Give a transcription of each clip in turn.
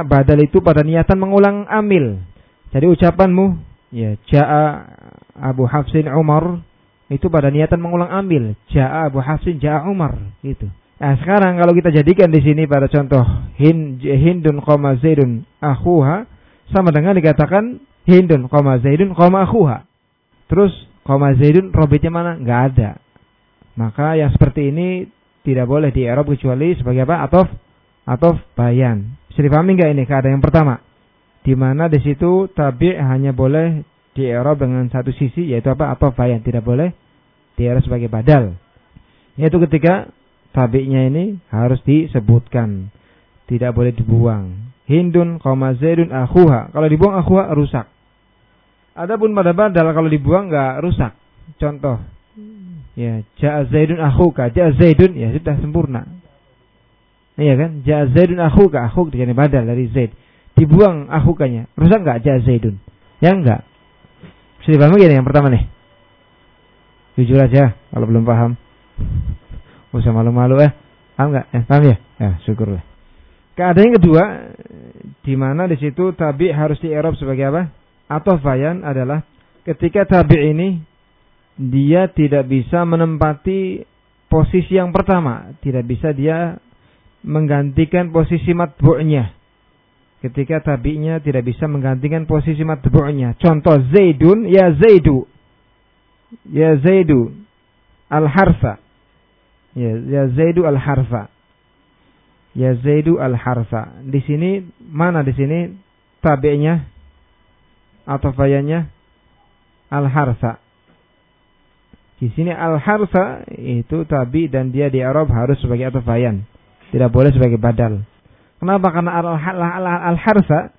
badal itu pada niatan mengulang amil. Jadi ucapanmu ya jaa Abu Hafsin Umar itu pada niatan mengulang amil. Jaa Abu Hafsin jaa Umar gitu. Nah, sekarang kalau kita jadikan di sini pada contoh Hind, Hindun koma Zaidun akhuha sama dengan dikatakan Hindun koma Zaidun koma akhuha. Terus koma Zaidun robitnya mana? Enggak ada. Maka yang seperti ini tidak boleh di Arab kecuali sebagai apa? Atof atau bayan. Bisa dipahami nggak ini keadaan yang pertama? Di mana di situ tabi hanya boleh di Arab dengan satu sisi yaitu apa? Atau bayan tidak boleh di Arab sebagai badal. Yaitu ketika tabi'nya ini harus disebutkan. Tidak boleh dibuang. Hindun, koma zaidun, akhuha. Kalau dibuang akhuha rusak. Adapun pada badal kalau dibuang nggak rusak. Contoh, ya ja'a zaidun akhuka, ja'a zaidun ya sudah sempurna. Iya kan? Ja Zaidun akhuka, akhuk dengan badal dari Zaid. Dibuang akhukanya. Rusak enggak ja Zaidun? Ya enggak. Bisa dipahami gini yang pertama nih? Jujur aja kalau belum paham. Usah malu-malu eh. Paham enggak? Eh, paham ya? Ya, syukurlah. Keadaan yang kedua di mana di situ tabi harus di Arab sebagai apa? Atau bayan adalah ketika tabi ini dia tidak bisa menempati posisi yang pertama, tidak bisa dia menggantikan posisi matbu'nya. Ketika tabi'nya tidak bisa menggantikan posisi matbu'nya. Contoh Zaidun ya Zaidu. Ya Zaidu al-harfa. Ya, ya Zaidu al-harfa. Ya Zaidu al-harfa. Di sini mana di sini tabi'nya atau fayannya al-harfa. Di sini al-harfa itu tabi dan dia di Arab harus sebagai atau fayan. Tidak boleh sebagai badal. Kenapa? Karena al-harsa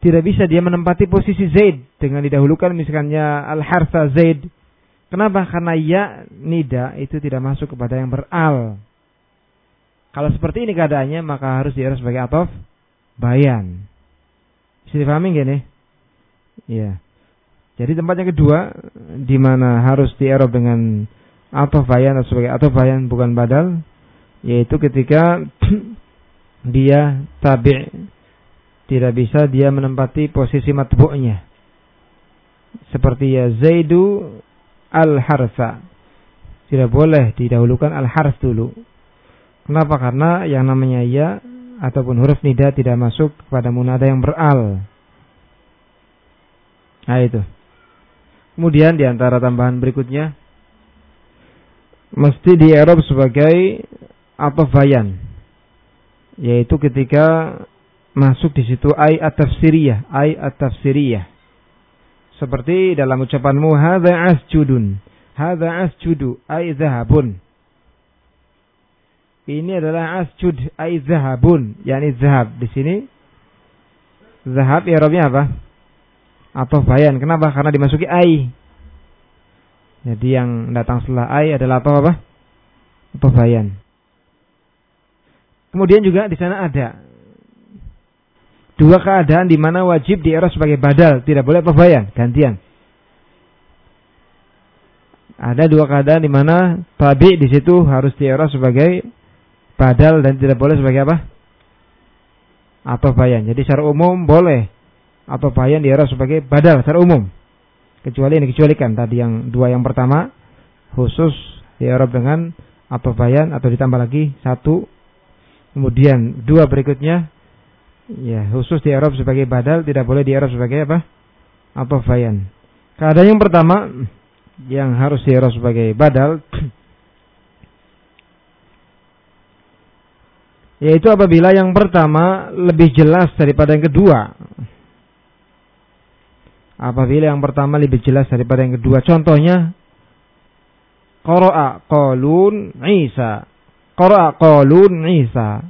tidak bisa dia menempati posisi Zaid dengan didahulukan misalnya al-harsa Zaid. Kenapa? Karena ya nida itu tidak masuk kepada yang beral. Kalau seperti ini keadaannya maka harus dia sebagai atof bayan. Bisa dipahami gak nih? Iya. Jadi tempat yang kedua di mana harus di Arab dengan atof bayan atau sebagai atof bayan bukan badal yaitu ketika dia tabi' tidak bisa dia menempati posisi matbu'nya. Seperti ya Zaidu al-harsa tidak boleh didahulukan al-hars dulu. Kenapa? Karena yang namanya ya ataupun huruf nida tidak masuk kepada munada yang beral. Nah itu. Kemudian di antara tambahan berikutnya mesti di Arab sebagai atau bayan? Yaitu ketika masuk di situ ay at-tafsiriyah ay at-tafsiriyah. Seperti dalam ucapanmu hadza asjudun hadza asjudu ay zahabun. Ini adalah asjud ay zahabun yakni zahab. Di sini zahab ya robnya apa atau bayan? Kenapa? Karena dimasuki ay jadi yang datang setelah ay adalah apa apa? Atau bayan Kemudian juga di sana ada dua keadaan di mana wajib di era sebagai badal, tidak boleh pebayan, gantian. Ada dua keadaan di mana tabi di situ harus di era sebagai badal dan tidak boleh sebagai apa? Atau bayan. Jadi secara umum boleh atau bayan di era sebagai badal secara umum. Kecuali ini kecualikan tadi yang dua yang pertama khusus di Arab dengan atau bayan atau ditambah lagi satu Kemudian dua berikutnya ya khusus di Arab sebagai badal tidak boleh di Arab sebagai apa? Apa bayan. Keadaan yang pertama yang harus di Arab sebagai badal yaitu apabila yang pertama lebih jelas daripada yang kedua. Apabila yang pertama lebih jelas daripada yang kedua. Contohnya Qara'a qalun Isa Qara'a qalun Isa.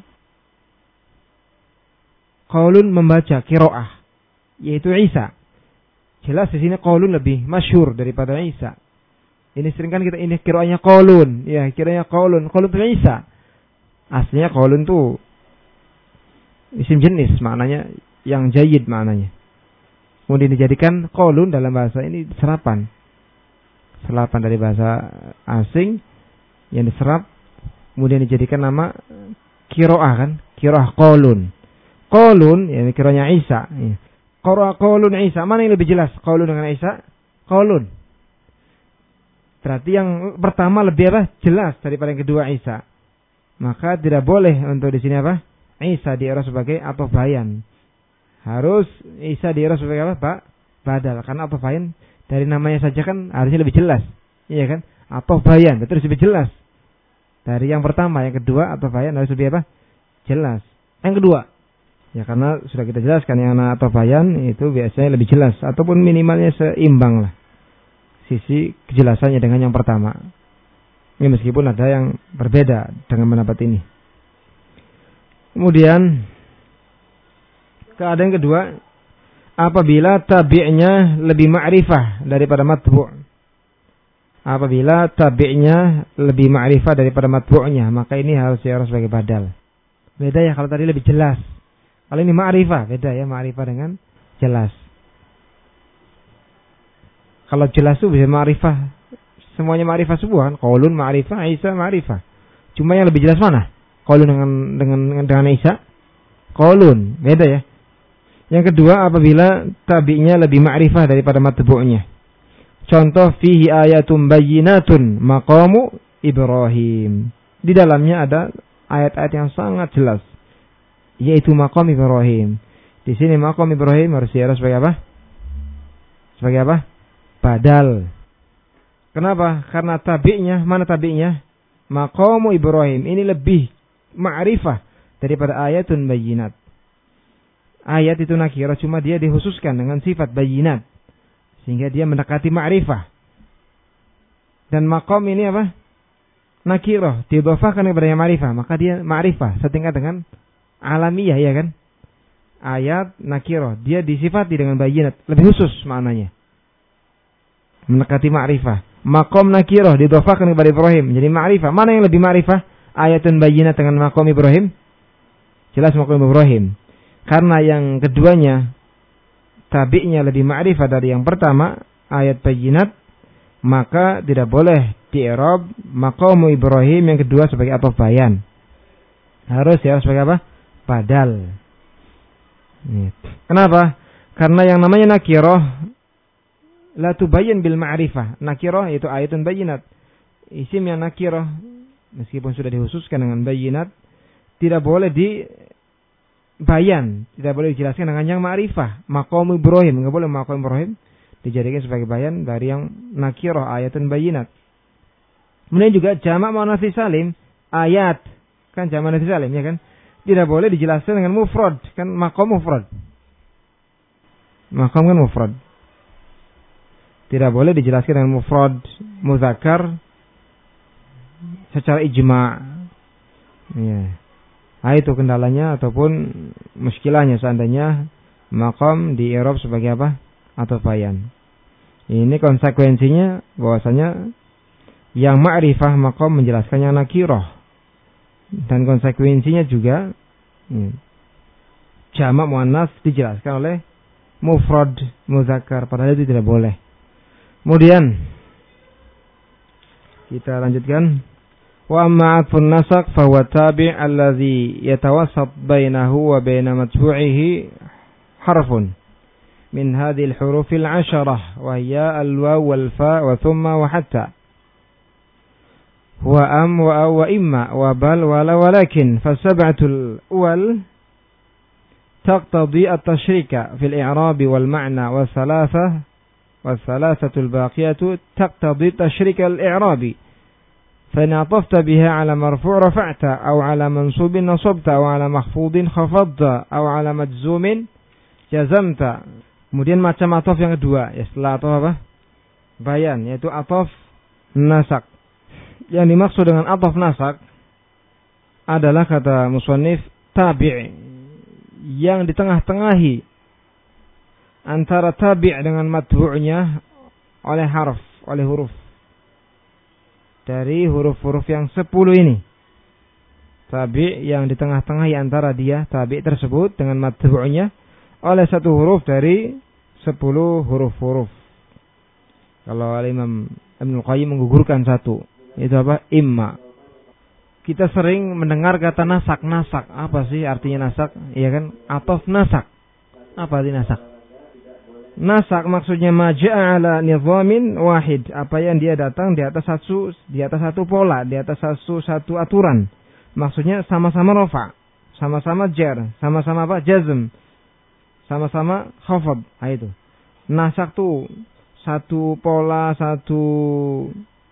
Qalun membaca kiroah yaitu Isa. Jelas di sini qalun lebih masyhur daripada Isa. Ini sering kan kita ini kiroahnya qalun, ya kiranya qalun, qalun itu Isa. Aslinya qalun tuh isim jenis maknanya yang jayid maknanya. Kemudian dijadikan qalun dalam bahasa ini serapan. Serapan dari bahasa asing yang diserap kemudian dijadikan nama kiroah kan kiroah kolun Qaulun, ya kiranya Isa. Ya. Qaulun Isa. Mana yang lebih jelas? Qaulun dengan Isa? Qaulun. Berarti yang pertama lebih apa? Jelas daripada yang kedua Isa. Maka tidak boleh untuk di sini apa? Isa diiras sebagai atau bayan. Harus Isa diiras sebagai apa, Pak? Badal. Karena atau bayan dari namanya saja kan harusnya lebih jelas. Iya kan? Atau bayan, betul lebih jelas. Dari yang pertama, yang kedua atau bayan harus lebih apa? Jelas. Yang kedua, ya karena sudah kita jelaskan yang atau bayan itu biasanya lebih jelas ataupun minimalnya seimbang lah sisi kejelasannya dengan yang pertama. Ini meskipun ada yang berbeda dengan pendapat ini. Kemudian keadaan kedua apabila tabi'nya lebih ma'rifah daripada matbu'. Apabila tabi'nya lebih ma'rifah daripada matbu'nya, maka ini harus harus sebagai badal. Beda ya kalau tadi lebih jelas. Kalau ini ma'rifah, beda ya ma'rifah dengan jelas. Kalau jelas itu bisa ma'rifah. Semuanya ma'rifah semua kan. Qaulun ma'rifah, Isa ma'rifah. Cuma yang lebih jelas mana? Qaulun dengan dengan dengan Isa. Qaulun, beda ya. Yang kedua apabila tabi'nya lebih ma'rifah daripada matbu'nya. Contoh fihi ayatum bayyinatun maqamu Ibrahim. Di dalamnya ada ayat-ayat yang sangat jelas yaitu maqam Ibrahim. Di sini maqam Ibrahim harus diarah sebagai apa? Sebagai apa? badal. Kenapa? Karena tabi'nya, mana tabi'nya? Maqamu Ibrahim. Ini lebih ma'rifah daripada ayatun bayinat. Ayat itu nakirah cuma dia dihususkan dengan sifat bayinat. Sehingga dia mendekati ma'rifah. Dan maqam ini apa? Nakirah. Didofahkan kepada ma'rifah. Maka dia ma'rifah. Setingkat dengan alamiah ya kan? Ayat nakirah. Dia disifati dengan bayinat. Lebih khusus maknanya mendekati ma'rifah. Makom nakiroh didofakan kepada Ibrahim. Jadi ma'rifah. Mana yang lebih ma'rifah? Ayatun bayinat dengan makom Ibrahim? Jelas makom Ibrahim. Karena yang keduanya tabi'nya lebih ma'rifah dari yang pertama, ayat bayinat, maka tidak boleh di Arab makom Ibrahim yang kedua sebagai atau bayan. Harus ya sebagai apa? Badal. Kenapa? Karena yang namanya nakiroh la tubayyin bil ma'rifah. Nakirah itu ayatun bayinat. Isim yang nakirah meskipun sudah dihususkan dengan bayinat tidak boleh di bayan, tidak boleh dijelaskan dengan yang ma'rifah. Maqam Ibrahim, enggak boleh maqam Ibrahim dijadikan sebagai bayan dari yang nakirah ayatun bayinat. Kemudian juga jamak muannats salim ayat kan jamak muannats salim ya kan tidak boleh dijelaskan dengan mufrad kan maqam mufrad. Maqam kan mufrad. Tidak boleh dijelaskan dengan mufrad muzakkar secara ijma. Ya. Nah, itu kendalanya ataupun muskilahnya seandainya makam di Eropa sebagai apa? Atau bayan. Ini konsekuensinya bahwasanya yang ma'rifah makam menjelaskan yang nakirah. Dan konsekuensinya juga ya, jamak muannas dijelaskan oleh mufrad muzakkar padahal itu tidak boleh. Kemudian kita lanjutkan. وأما عطف النسق فهو التابع الذي يتوسط بينه وبين مدفوعه حرف من هذه الحروف العشرة وهي الواو والفاء وثم وحتى. وأم وأو وإما وبل ولا ولكن. فالسبعة الأول تقتضي التشريك في الإعراب والمعنى والثلاثة والثلاثة الباقية تقتضي تشريك الإعرابي فإن عطفت بها على مرفوع رفعت أو على منصوب نصبت أو على مخفوض خفضت أو على مجزوم جزمت kemudian macam atof yang kedua ya setelah atof apa bayan yaitu atof nasak yang dimaksud dengan atof nasak adalah kata musannif tabi' yang di tengah-tengahi antara tabi' dengan matbu'nya oleh harf, oleh huruf. Dari huruf-huruf yang sepuluh ini. Tabi' yang di tengah-tengah antara dia, tabi' tersebut dengan matbu'nya oleh satu huruf dari sepuluh huruf-huruf. Kalau Al-Imam Ibn Qayyim menggugurkan satu. Itu apa? Imma. kita sering mendengar kata nasak, nasak. Apa sih artinya nasak? Iya kan? Atof nasak. Apa arti nasak? Nasak maksudnya maja'a ala nizamin wahid. Apa yang dia datang di atas satu di atas satu pola, di atas satu satu aturan. Maksudnya sama-sama rofa, sama-sama jer, sama-sama apa? Jazm. Sama-sama khafad. Nah, itu. Nasak tuh satu pola, satu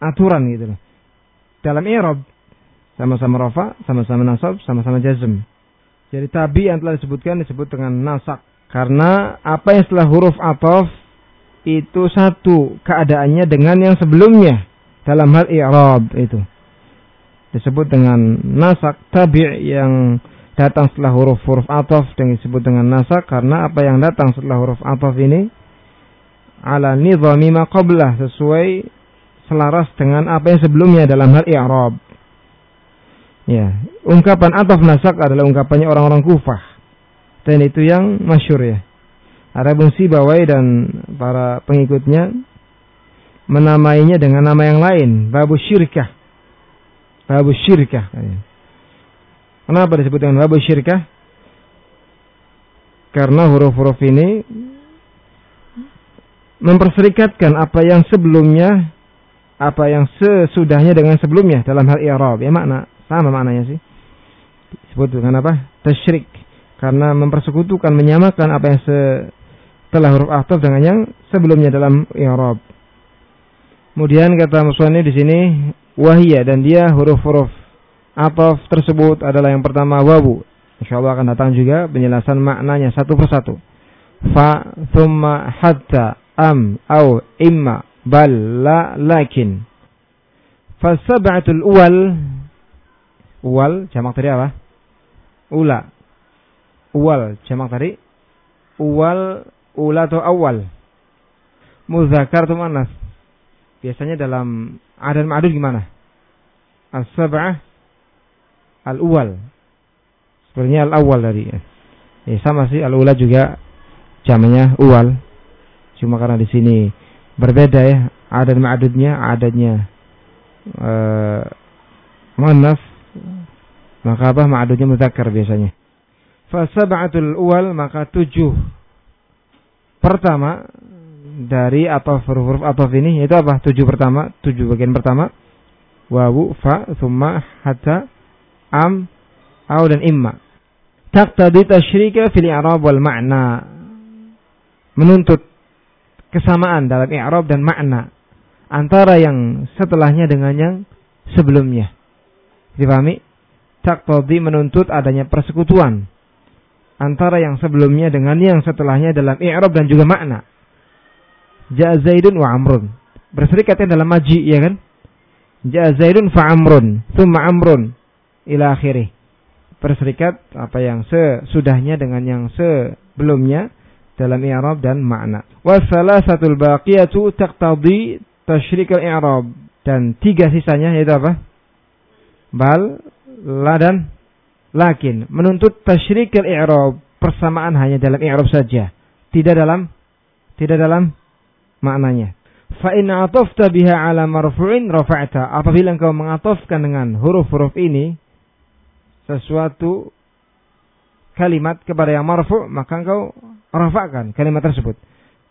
aturan gitu loh. Dalam i'rab sama-sama rofa, sama-sama nasab, sama-sama jazm. Jadi tabi yang telah disebutkan disebut dengan nasak. Karena apa yang setelah huruf atof itu satu keadaannya dengan yang sebelumnya dalam hal i'rab itu. Disebut dengan nasak tabi yang datang setelah huruf-huruf atof dan disebut dengan nasak karena apa yang datang setelah huruf atof ini ala nizami ma qablah sesuai selaras dengan apa yang sebelumnya dalam hal i'rab. Ya, ungkapan ataf nasak adalah ungkapannya orang-orang Kufah. Dan itu yang masyur ya. Arabun Sibawai dan para pengikutnya menamainya dengan nama yang lain, babu syirkah. Babu syirkah. Kenapa disebut dengan babu syirkah? Karena huruf-huruf ini memperserikatkan apa yang sebelumnya apa yang sesudahnya dengan sebelumnya dalam hal i'rab. Ya makna sama maknanya sih. Disebut dengan apa? Tasyrik. Karena mempersekutukan menyamakan apa yang setelah huruf ataf dengan yang sebelumnya dalam i'rab. Kemudian kata musannif di sini wahia dan dia huruf-huruf ataf tersebut adalah yang pertama wawu. Insyaallah akan datang juga penjelasan maknanya satu persatu. Fa, thumma, hatta, am, au, imma, bal la lakin fasab'atul uwal uwal jamak tadi apa ula uwal. Jamak tadi. Uwal ula atau awal. Muzakkar atau manas biasanya dalam adan ma'adud gimana? As-sab'ah al-uwal. Sebenarnya al-awwal tadi ya, sama sih. Al-ula juga jamanya uwal. Cuma karena di sini berbeda ya. Adad ma'adudnya adadnya uh, muannaf maka apa? Ma'adudnya muzakkar biasanya fasab'atul uwal maka tujuh. Pertama dari atau huruf-huruf atau ini itu apa? Tujuh pertama tujuh bagian pertama. Wawu fa thumma hatta am au dan imma. Taqtadi tasyrika fil i'rab wal ma'na. Menuntut kesamaan dalam i'rab dan makna antara yang setelahnya dengan yang sebelumnya. Dipahami? Taktodi menuntut adanya persekutuan antara yang sebelumnya dengan yang setelahnya dalam i'rab dan juga makna. Ja'a Zaidun wa Amrun. Berserikatnya dalam maji, ya kan? Ja'a Zaidun fa Amrun, thumma Amrun ila akhirih. Berserikat apa yang sesudahnya dengan yang sebelumnya dalam i'rab dan makna. satu baqiyatu taqtadi tasyrik al-i'rab dan tiga sisanya yaitu apa? Bal, la dan lakin menuntut tasyrik al-i'rab persamaan hanya dalam i'rab saja, tidak dalam tidak dalam maknanya. Fa in atafta biha ala marfu'in rafa'ta. Apabila engkau mengatofkan dengan huruf-huruf ini sesuatu kalimat kepada yang marfu, maka engkau rafa'kan kalimat tersebut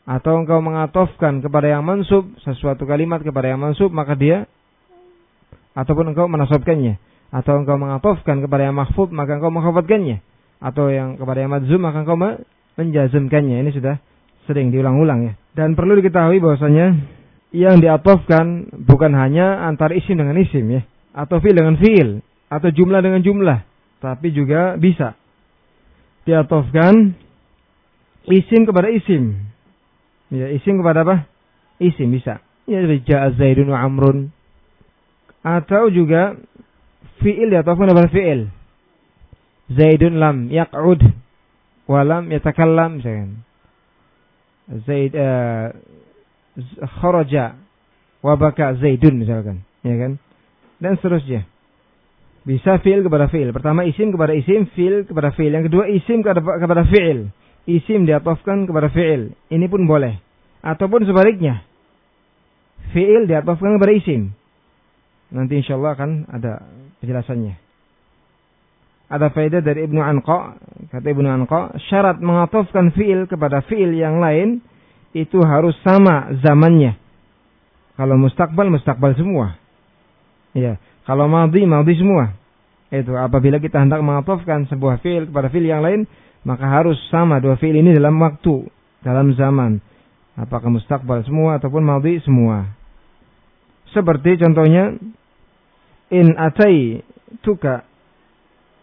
atau engkau mengatofkan kepada yang mansub sesuatu kalimat kepada yang mansub maka dia ataupun engkau menasobkannya atau engkau mengatofkan kepada yang mahfud maka engkau menghafadkannya atau yang kepada yang madzum maka engkau menjazmkannya ini sudah sering diulang-ulang ya dan perlu diketahui bahwasanya yang diatofkan bukan hanya antara isim dengan isim ya atau fiil dengan fiil atau jumlah dengan jumlah tapi juga bisa diatofkan isim kepada isim. Ya, isim kepada apa? Isim bisa. Ya, ja'a Zaidun wa Amrun. Atau juga fi'il ya, ataupun kepada fi'il. Zaidun lam yaq'ud wa lam yatakallam misalkan. Zaid uh, kharaja wa baka Zaidun misalkan, ya kan? Dan seterusnya. Bisa fi'il kepada fi'il. Pertama isim kepada isim, fi'il kepada fi'il. Yang kedua isim kepada fi'il isim diatofkan kepada fi'il. Ini pun boleh. Ataupun sebaliknya. Fi'il diatofkan kepada isim. Nanti insya Allah akan ada penjelasannya. Ada faedah dari Ibnu Anqa, kata Ibnu Anqa, syarat mengatofkan fiil kepada fiil yang lain itu harus sama zamannya. Kalau mustakbal, mustakbal semua. Ya, kalau madhi, madhi semua. Itu apabila kita hendak mengatofkan sebuah fiil kepada fiil yang lain, maka harus sama dua fiil ini dalam waktu, dalam zaman. Apakah mustakbal semua ataupun madhi semua. Seperti contohnya in atai tuka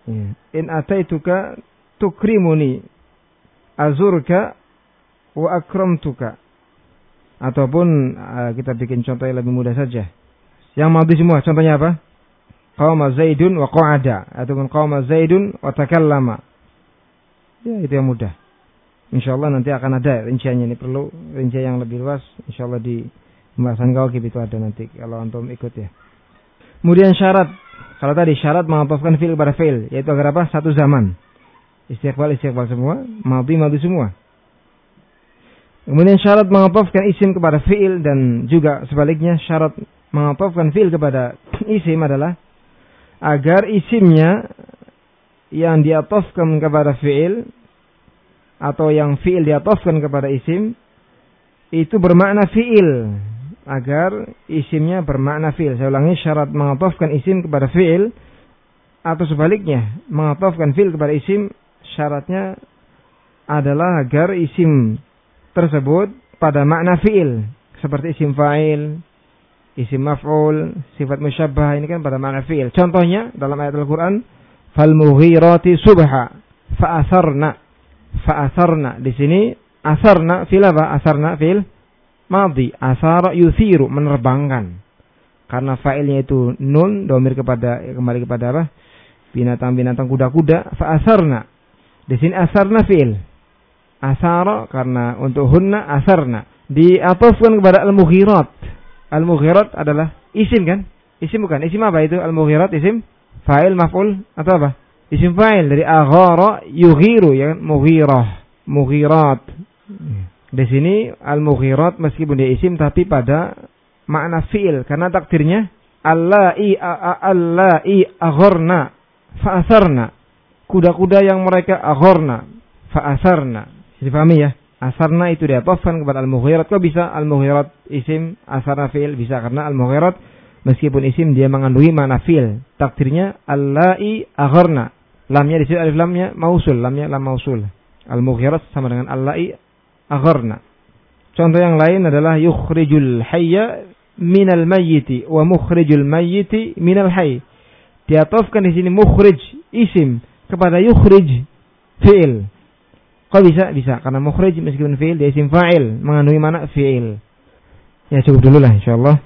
ya. in atai tuka tukrimuni azurka wa akramtuka. Ataupun uh, kita bikin contoh yang lebih mudah saja. Yang mati semua contohnya apa? Qama zaidun wa qa'ada ataupun qama zaidun wa takallama. Ya itu yang mudah. Insyaallah nanti akan ada rinciannya. Ini perlu rincian yang lebih luas. Insyaallah di pembahasan kau itu ada nanti kalau antum ikut ya Kemudian syarat. Kalau tadi syarat mengatofkan fil kepada fil. Yaitu agar apa? Satu zaman. Istiqbal, istiqbal semua. Madi, madi semua. Kemudian syarat mengatofkan isim kepada fi'il dan juga sebaliknya syarat mengatofkan fi'il kepada isim adalah agar isimnya yang diatofkan kepada fi'il atau yang fi'il diatofkan kepada isim itu bermakna fi'il agar isimnya bermakna fi'il. Saya ulangi syarat mengatofkan isim kepada fi'il atau sebaliknya mengatofkan fi'il kepada isim syaratnya adalah agar isim tersebut pada makna fi'il seperti isim fa'il, isim maf'ul, sifat musyabbah ini kan pada makna fi'il. Contohnya dalam ayat Al-Qur'an fal mughirati subha fa'asarna fa'asarna di sini asarna fil apa? Asarna fil Madi asara yuthiru menerbangkan. Karena fa'ilnya itu nun domir kepada kembali kepada apa? Binatang-binatang kuda-kuda fa asarna. Di sini asarna fi'il. Asara karena untuk hunna asarna. Diatofkan kepada al-mughirat. Al-mughirat adalah isim kan? Isim bukan? Isim apa itu? Al-mughirat isim fa'il maf'ul atau apa? Isim fa'il dari aghara yughiru ya kan? Mughirah. Mughirat. Di sini al-mughirat meskipun dia isim tapi pada makna fi'il karena takdirnya allai allai aghorna fa'asarna. Kuda-kuda yang mereka aghorna fa'asarna. Dipahami ya? Asarna itu diatofkan kepada al-mughirat. Kok bisa al-mughirat isim asarna fi'il? Bisa karena al-mughirat meskipun isim dia mengandungi makna fi'il. Takdirnya allai aghorna. Lamnya di sini alif lamnya mausul, lamnya lam mausul. Al-mughirat sama dengan allai agharna. Contoh yang lain adalah yukhrijul hayya minal mayyiti wa mukhrijul mayyiti minal hayy. Diatofkan di sini mukhrij isim kepada yukhrij fi'il. Kok bisa? Bisa karena mukhrij meskipun fi'il dia isim fa'il mengandungi mana fi'il. Ya cukup dulu lah insyaallah.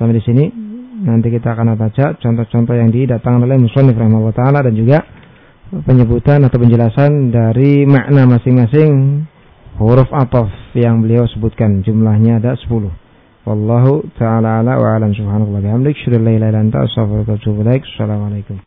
Sampai di sini nanti kita akan baca contoh-contoh yang didatangkan oleh musannif rahimahullah taala dan juga penyebutan atau penjelasan dari makna masing-masing huruf ataf yang beliau sebutkan jumlahnya ada 10. Wallahu taala ala wa alam subhanallahi wa bihamdik, syukur la ilaha illa anta astaghfiruka wa atubu ilaik. Assalamualaikum.